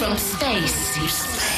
from space.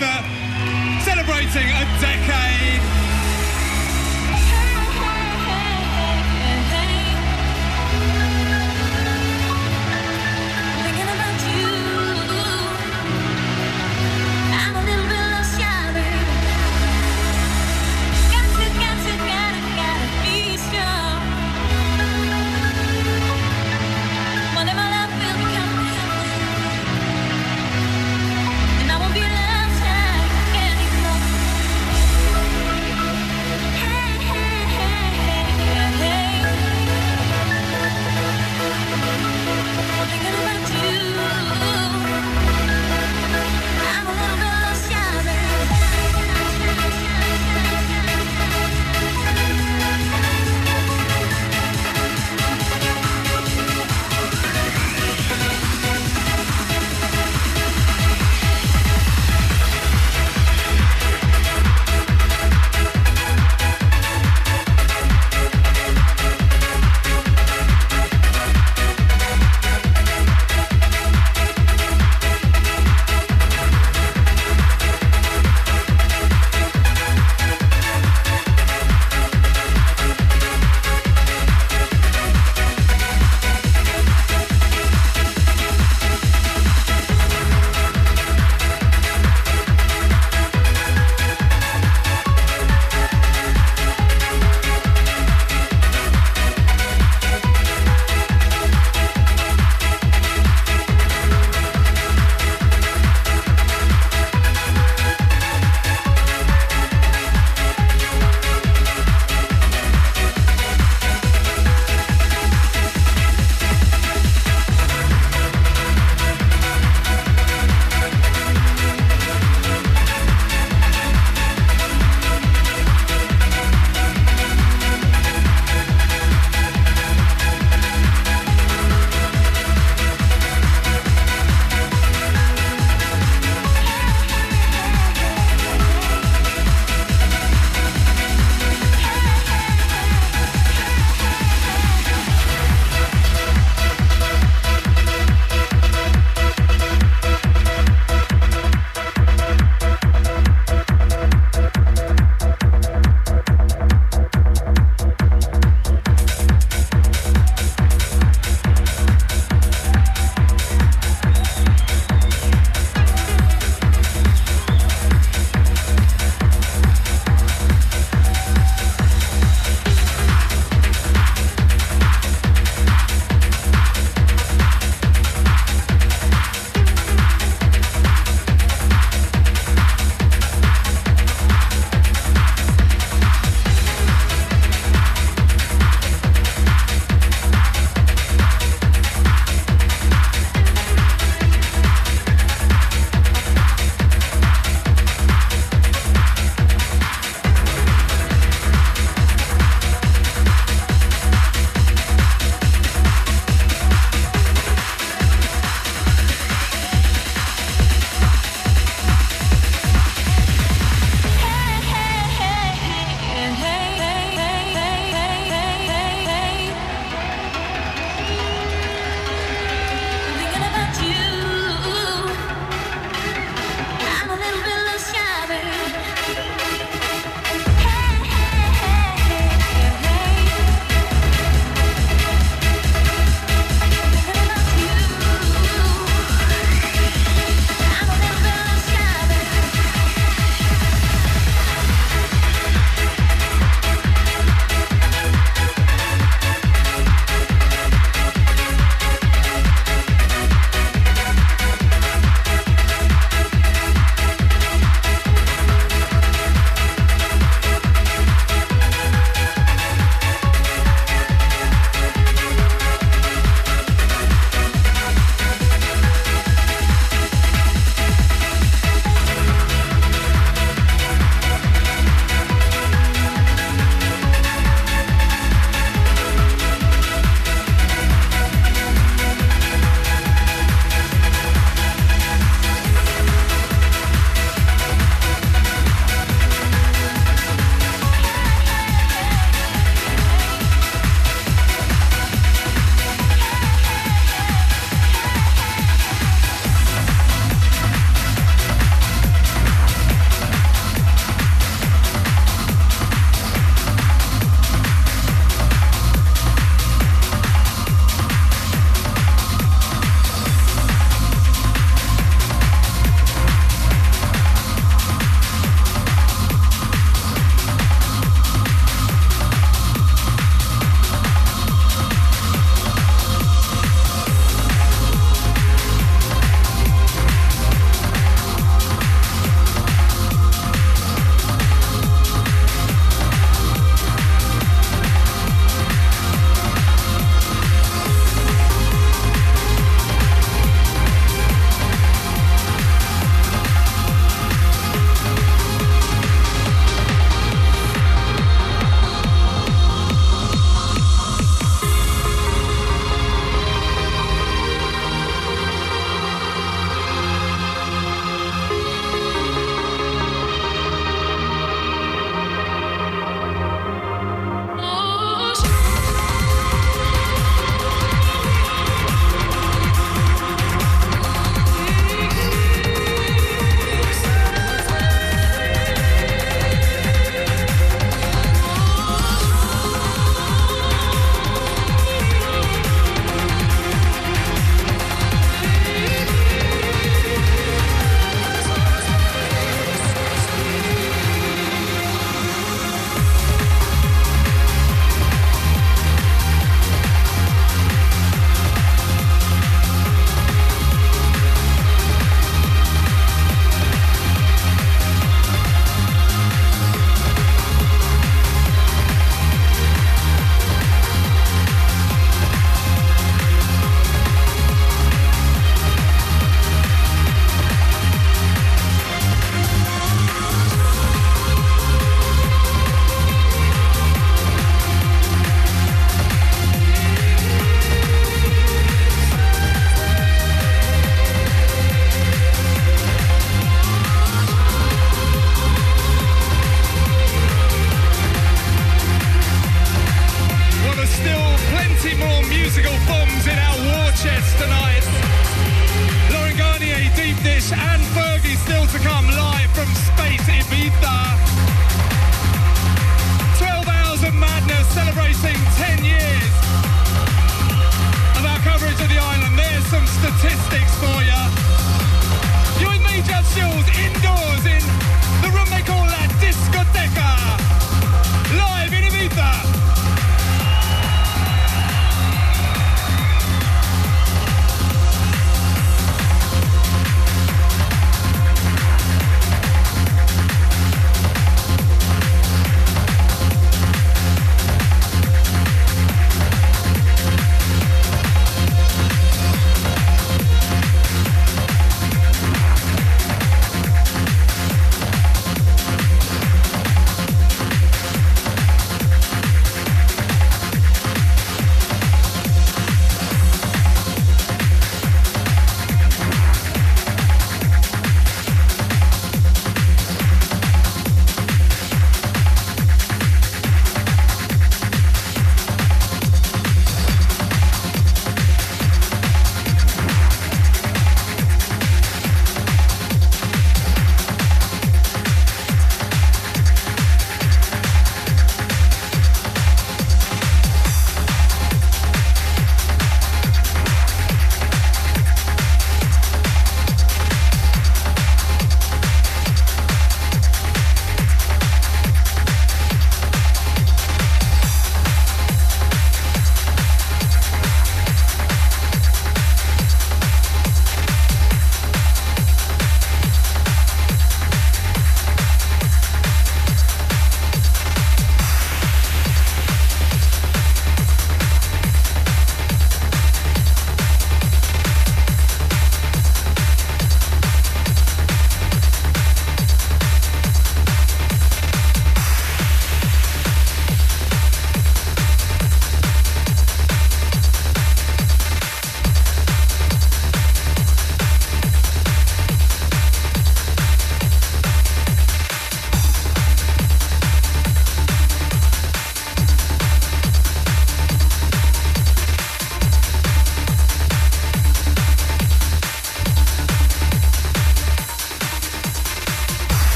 1 in celebrating a decade.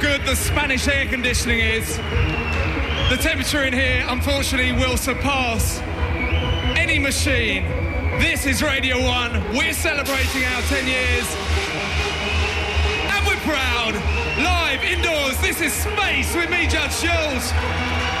Good the Spanish air conditioning is, the temperature in here, unfortunately, will surpass any machine. This is Radio 1. We're celebrating our 10 years. And we're proud. Live, indoors, this is Space with me, Judge Jules.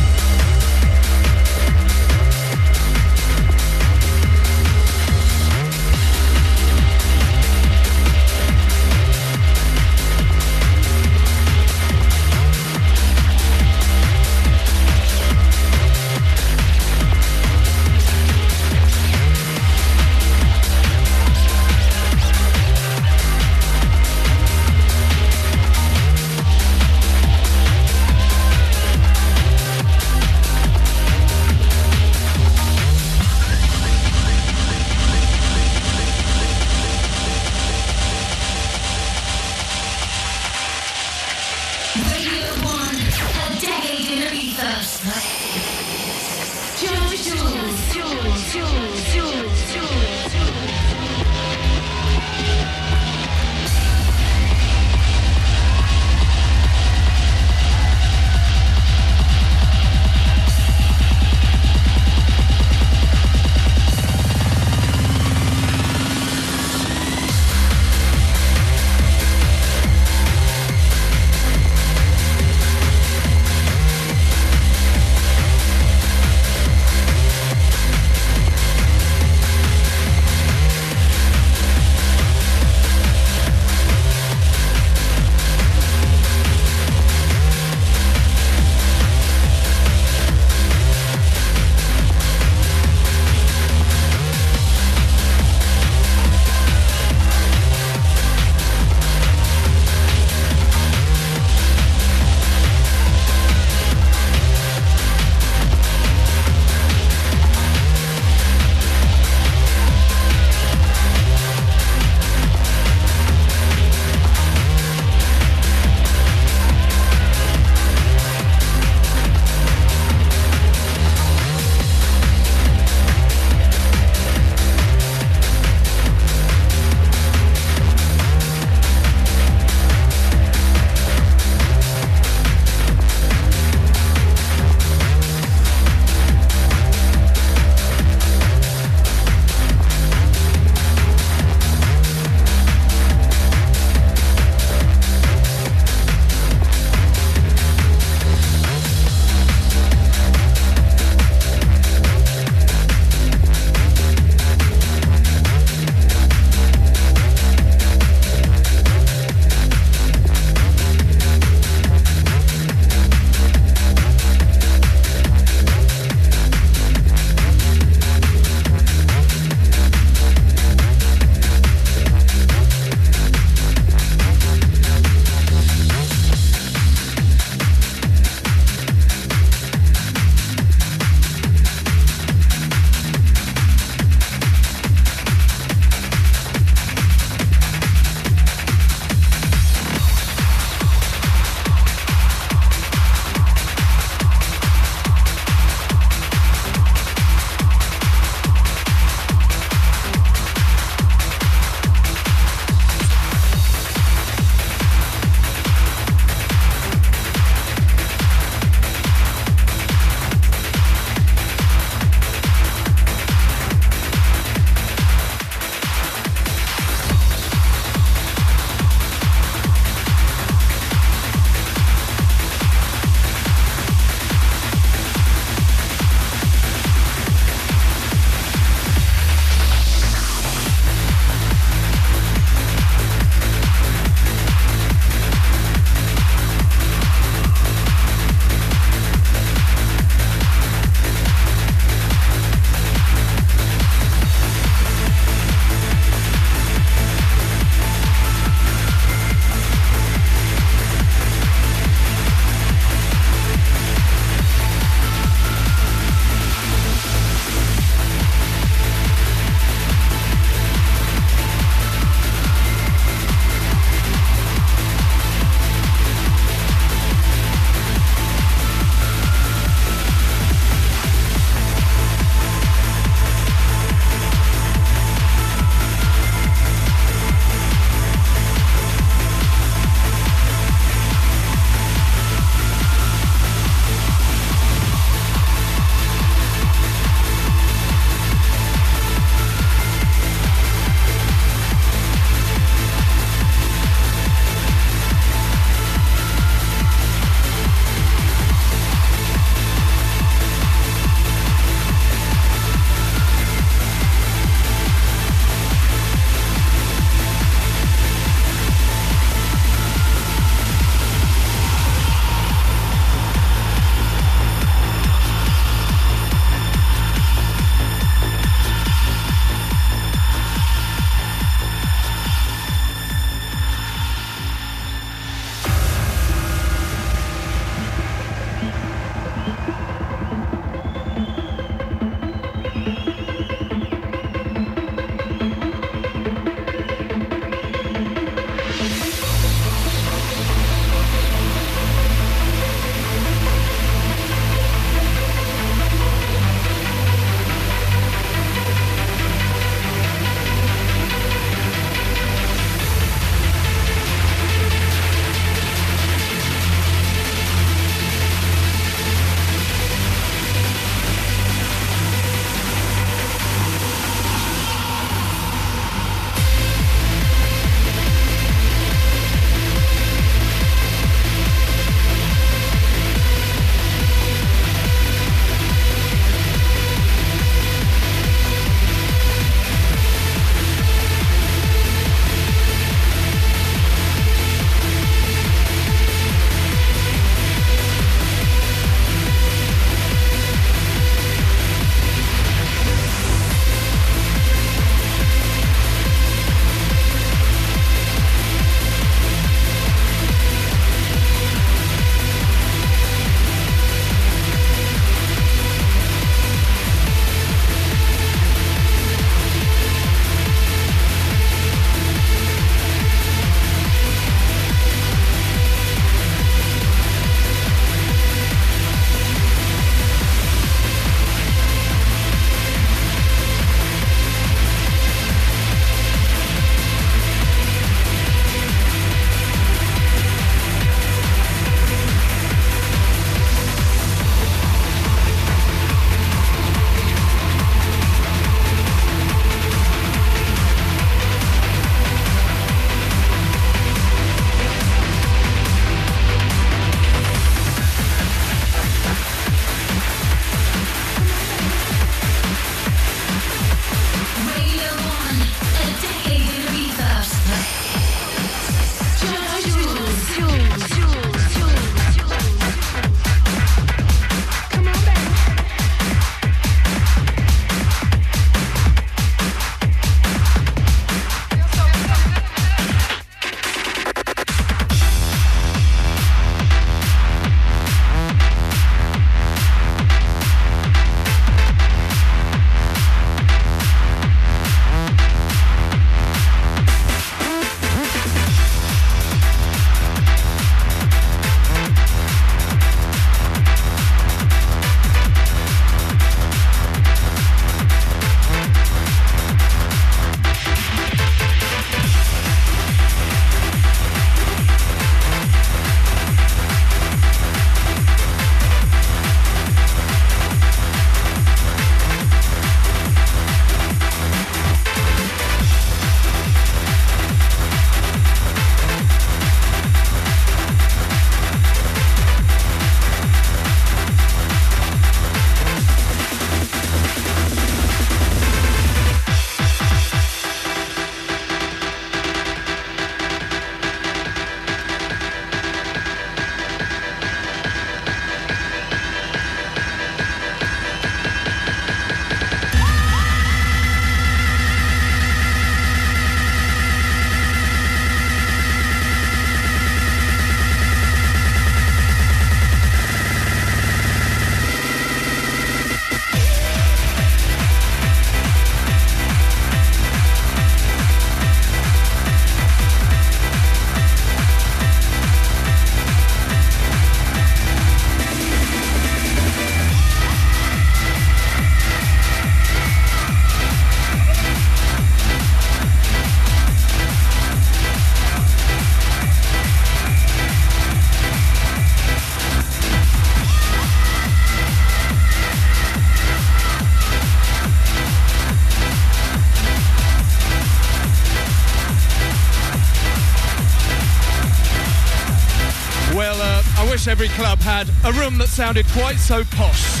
Every club had a room that sounded quite so posh.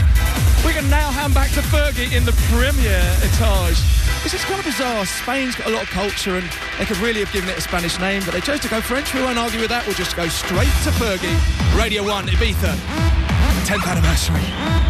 We can now hand back to Fergie in the premier etage. This is kind of bizarre. Spain's got a lot of culture and they could really have given it a Spanish name, but they chose to go French. We won't argue with that. We'll just go straight to Fergie. Radio 1, Ibiza, 10th anniversary.